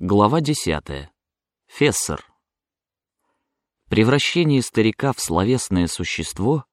Глава десятая. Фессор. Превращение старика в словесное существо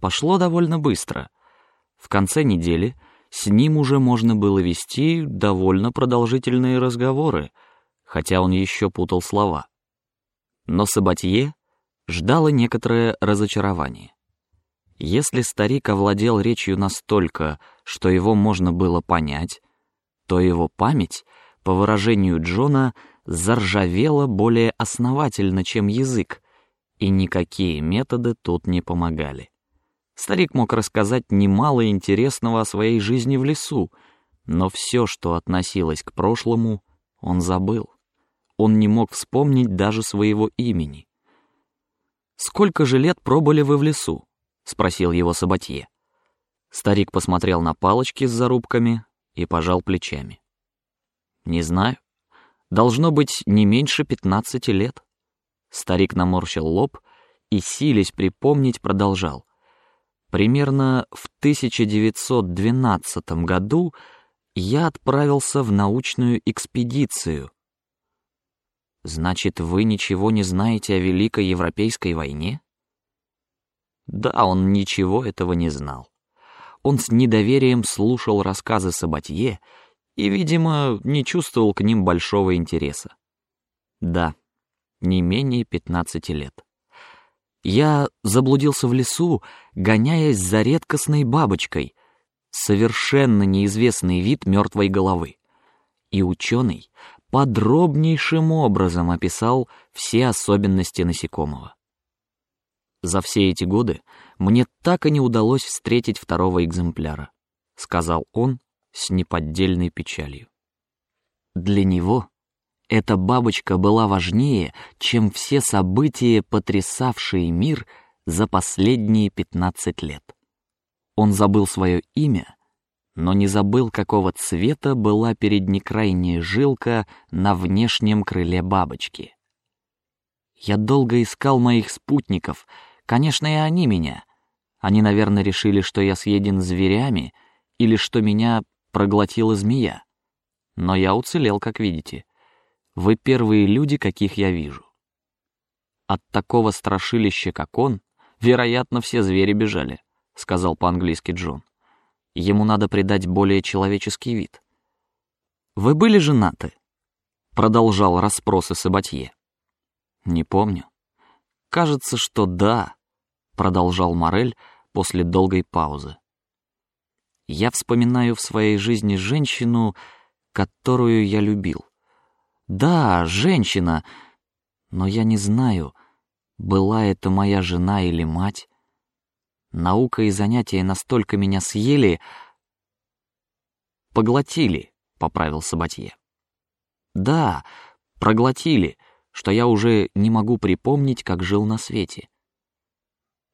пошло довольно быстро. В конце недели с ним уже можно было вести довольно продолжительные разговоры, хотя он еще путал слова. Но Сабатье ждало некоторое разочарование. Если старик овладел речью настолько, что его можно было понять, то его память — по выражению Джона, заржавела более основательно, чем язык, и никакие методы тут не помогали. Старик мог рассказать немало интересного о своей жизни в лесу, но все, что относилось к прошлому, он забыл. Он не мог вспомнить даже своего имени. Сколько же лет пробыли вы в лесу? – спросил его Сабатье. Старик посмотрел на палочки с зарубками и пожал плечами. Не знаю. Должно быть не меньше пятнадцати лет. Старик наморщил лоб и, силясь припомнить, продолжал. Примерно в 1912 году я отправился в научную экспедицию. Значит, вы ничего не знаете о Великой Европейской войне? Да, он ничего этого не знал. Он с недоверием слушал рассказы Сабатье и, видимо, не чувствовал к ним большого интереса. Да, не менее пятнадцати лет. Я заблудился в лесу, гоняясь за редкостной бабочкой, совершенно неизвестный вид мертвой головы. И ученый подробнейшим образом описал все особенности насекомого. За все эти годы мне так и не удалось встретить второго экземпляра, сказал он, с неподдельной печалью. Для него эта бабочка была важнее, чем все события, потрясавшие мир за последние пятнадцать лет. Он забыл свое имя, но не забыл, какого цвета была переднекрайняя жилка на внешнем крыле бабочки. Я долго искал моих спутников, конечно, и они меня. Они, наверное, решили, что я съеден зверями или что меня проглотила змея. Но я уцелел, как видите. Вы первые люди, каких я вижу. От такого страшилища, как он, вероятно, все звери бежали, сказал по-английски Джон. Ему надо придать более человеческий вид. Вы были женаты? Продолжал расспросы Сабатье. Не помню. Кажется, что да. Продолжал Морель после долгой паузы. Я вспоминаю в своей жизни женщину, которую я любил. Да, женщина, но я не знаю, была это моя жена или мать. Наука и занятия настолько меня съели, поглотили, поправил Сабатье. Да, проглотили, что я уже не могу припомнить, как жил на свете.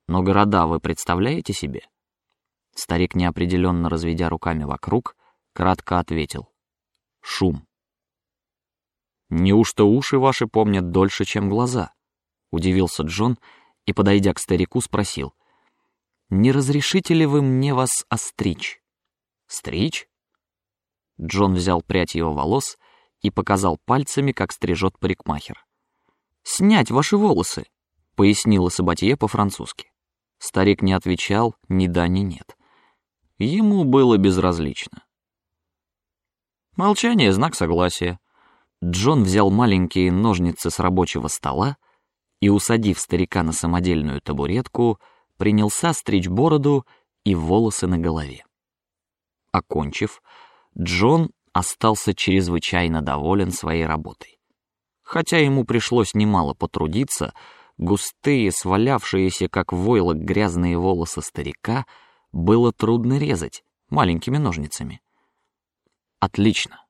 Но города вы представляете себе? Старик неопределенно разведя руками вокруг, кратко ответил: шум. Неужто уши ваши помнят дольше, чем глаза? Удивился Джон и, подойдя к старику, спросил: Не разрешите ли вы мне вас остричь? Стричь? Джон взял прядь его волос и показал пальцами, как стрижет парикмахер. Снять ваши волосы, пояснила Сабатье по-французски. Старик не отвечал ни да ни нет. Ему было безразлично. Молчание — знак согласия. Джон взял маленькие ножницы с рабочего стола и, усадив старика на самодельную табуретку, принялся стричь бороду и волосы на голове. Окончив, Джон остался чрезвычайно доволен своей работой. Хотя ему пришлось немало потрудиться, густые, свалявшиеся как войлок грязные волосы старика — было трудно резать маленькими ножницами. Отлично.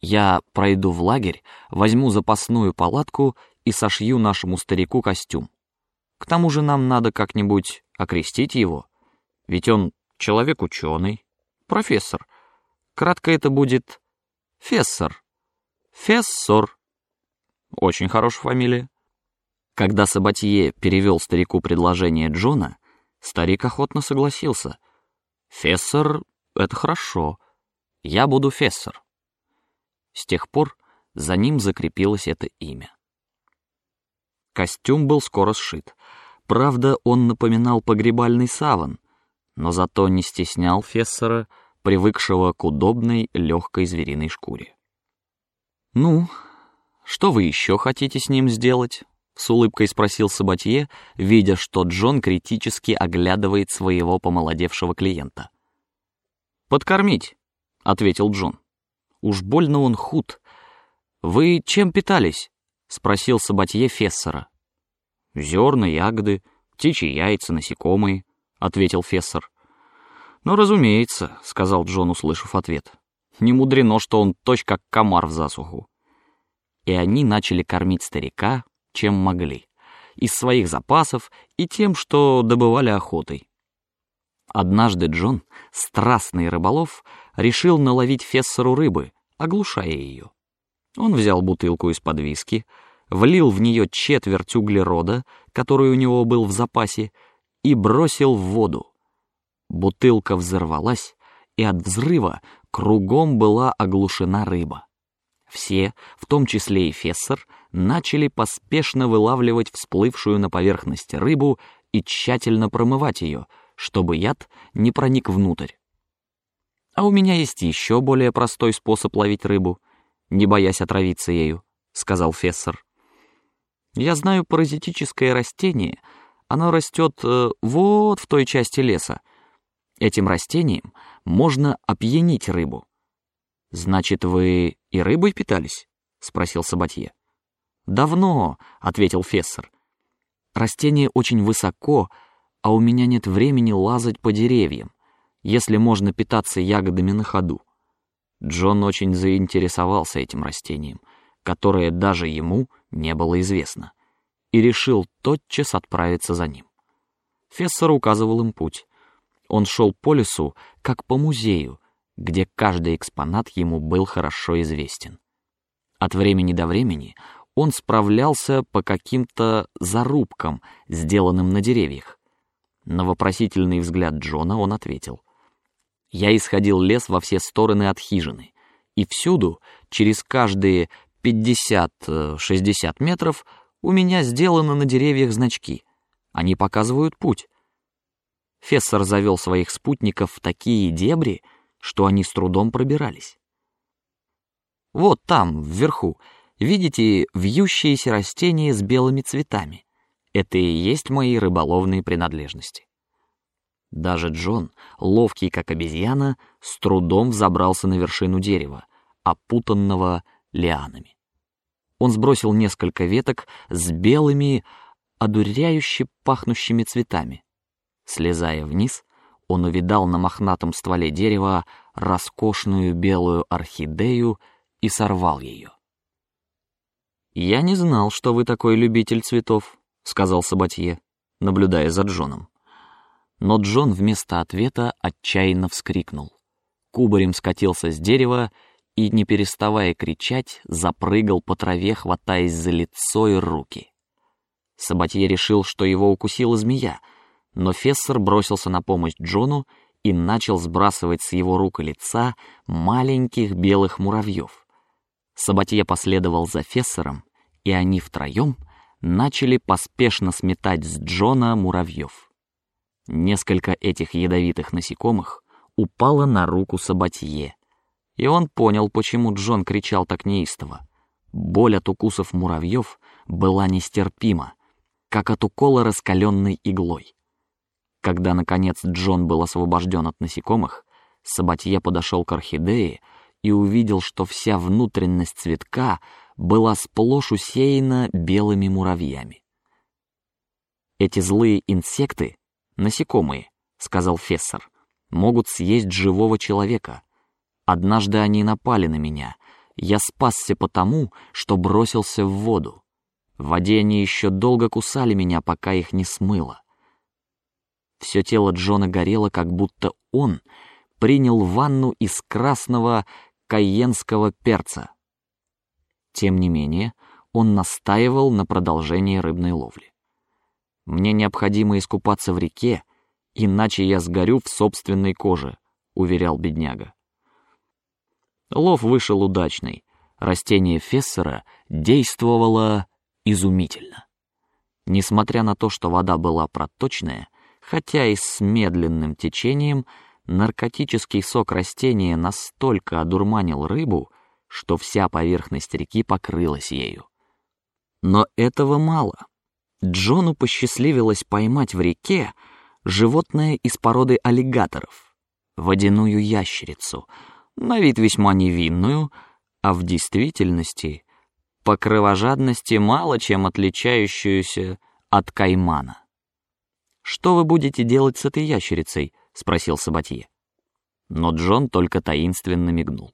Я пройду в лагерь, возьму запасную палатку и сошью нашему старику костюм. К тому же нам надо как-нибудь окрестить его, ведь он человек ученый, профессор. Кратко это будет Фессор. Фессор. Очень хорошая фамилия. Когда Сабатье перевел старику предложение Джона, Старик охотно согласился. Фессор — это хорошо. Я буду фессор. С тех пор За ним закрепилось это имя. Костюм был скоро сшит. Правда, он напоминал погребальный саван, но зато не стеснял Фессера, привыкшего к удобной легкой звериной шкуре. Ну, что вы еще хотите с ним сделать? С улыбкой спросил Сабатье, видя, что Джон критически оглядывает своего помолодевшего клиента. Подкормить, ответил Джон. Уж больно он худ. Вы чем питались? спросил Сабатье Фессера. Зерна, ягоды, птичьи яйца, насекомые, ответил Фессер. Ну, разумеется, сказал Джон, услышав ответ. Не мудрено, что он точь как комар в засуху. И они начали кормить старика, чем могли, из своих запасов и тем, что добывали охотой. Однажды Джон, страстный рыболов, решил наловить Фессеру рыбы, оглушая ее. Он взял бутылку из-под виски, влил в нее четверть углерода, который у него был в запасе, и бросил в воду. Бутылка взорвалась, и от взрыва кругом была оглушена рыба. Все, в том числе и Фессер, начали поспешно вылавливать всплывшую на поверхность рыбу и тщательно промывать ее, чтобы яд не проник внутрь. А у меня есть еще более простой способ ловить рыбу, не боясь отравиться ею, сказал Фессер. Я знаю паразитическое растение. Оно растет э, вот в той части леса. Этим растением можно опьянить рыбу. Значит, вы и рыбой питались? спросил Сабатье. Давно, ответил Фессер. Растение очень высоко, а у меня нет времени лазать по деревьям, если можно питаться ягодами на ходу. Джон очень заинтересовался этим растением, которое даже ему не было известно, и решил тотчас отправиться за ним. Фессер указывал им путь. Он шел по лесу, как по музею, где каждый экспонат ему был хорошо известен. От времени до времени он справлялся по каким-то зарубкам, сделанным на деревьях. На вопросительный взгляд Джона он ответил: "Я исходил лес во все стороны от хижины, и всюду, через каждые пятьдесят-шестьдесят метров, у меня сделаны на деревьях значки. Они показывают путь. Фессор завел своих спутников в такие дебри, что они с трудом пробирались. Вот там, вверху, видите вьющиеся растения с белыми цветами. Это и есть мои рыболовные принадлежности. Даже Джон, ловкий как обезьяна, с трудом взобрался на вершину дерева, опутанного лианами. Он сбросил несколько веток с белыми, одуряюще пахнущими цветами, Слезая вниз, он увидал на мохнатом стволе дерева роскошную белую орхидею и сорвал ее. Я не знал, что вы такой любитель цветов, сказал Сабатье, наблюдая за Джоном. Но Джон вместо ответа отчаянно вскрикнул. Кубарем скатился с дерева и, не переставая кричать, запрыгал по траве, хватаясь за лицо и руки. Сабатье решил, что его укусила змея, но Фессер бросился на помощь Джону и начал сбрасывать с его рук и лица маленьких белых муравьев. Сабатье последовал за Фессером, и они втроем начали поспешно сметать с Джона муравьев. Несколько этих ядовитых насекомых упало на руку Сабатье, и он понял, почему Джон кричал так неистово. Боль от укусов муравьев была нестерпима, как от укола раскаленной иглой. Когда наконец Джон был освобожден от насекомых, Сабатье подошел к орхидее и увидел, что вся внутренность цветка была сплошь усеяна белыми муравьями. Эти злые инсекты, насекомые, сказал Фессер, могут съесть живого человека. Однажды они напали на меня. Я спасся потому, что бросился в воду. В воде они еще долго кусали меня, пока их не смыло. Все тело Джона горело, как будто он принял ванну из красного кайенского перца. Тем не менее, он настаивал на продолжении рыбной ловли. Мне необходимо искупаться в реке, иначе я сгорю в собственной коже, уверял бедняга. Лов вышел удачный. растение Фессера действовало изумительно. Несмотря на то, что вода была проточная, хотя и с медленным течением, наркотический сок растения настолько одурманил рыбу, что вся поверхность реки покрылась ею. Но этого мало. Джону посчастливилось поймать в реке животное из породы аллигаторов, водяную ящерицу, на вид весьма невинную, а в действительности по кровожадности мало чем отличающуюся от каймана. Что вы будете делать с этой ящерицей? – спросил Сабатье. Но Джон только таинственно мигнул.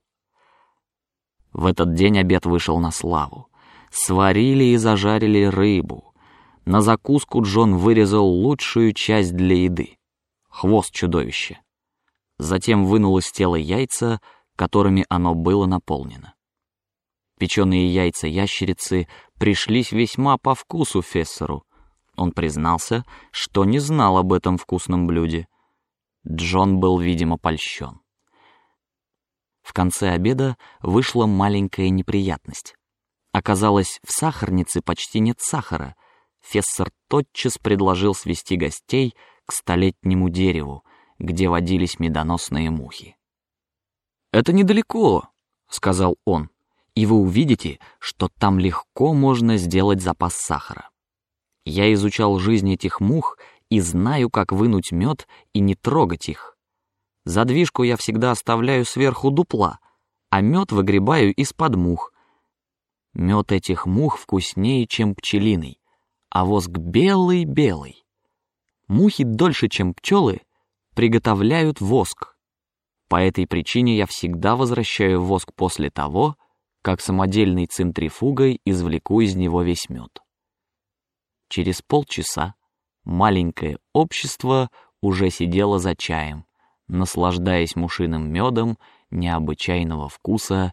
В этот день обед вышел на славу. Сварили и зажарили рыбу. На закуску Джон вырезал лучшую часть для еды — хвост чудовища. Затем вынул из тела яйца, которыми оно было наполнено. Печеные яйца ящерицы пришлись весьма по вкусу Фессеру. Он признался, что не знал об этом вкусном блюде. Джон был, видимо, польщен. В конце обеда вышла маленькая неприятность. Оказалось, в сахарнице почти нет сахара. Фессер тотчас предложил свести гостей к столетнему дереву, где водились медоносные мухи. Это недалеко, сказал он, и вы увидите, что там легко можно сделать запас сахара. Я изучал жизнь этих мух и знаю, как вынуть мед и не трогать их. Задвижку я всегда оставляю сверху дупла, а мед выгребаю из-под мух. Мед этих мух вкуснее, чем пчелиный, а воск белый-белый. Мухи дольше, чем пчелы, приготовляют воск. По этой причине я всегда возвращаю воск после того, как самодельной центрифугой извлеку из него весь мед. Через полчаса маленькое общество уже сидело за чаем, наслаждаясь мушиным медом необычайного вкуса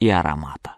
и аромата.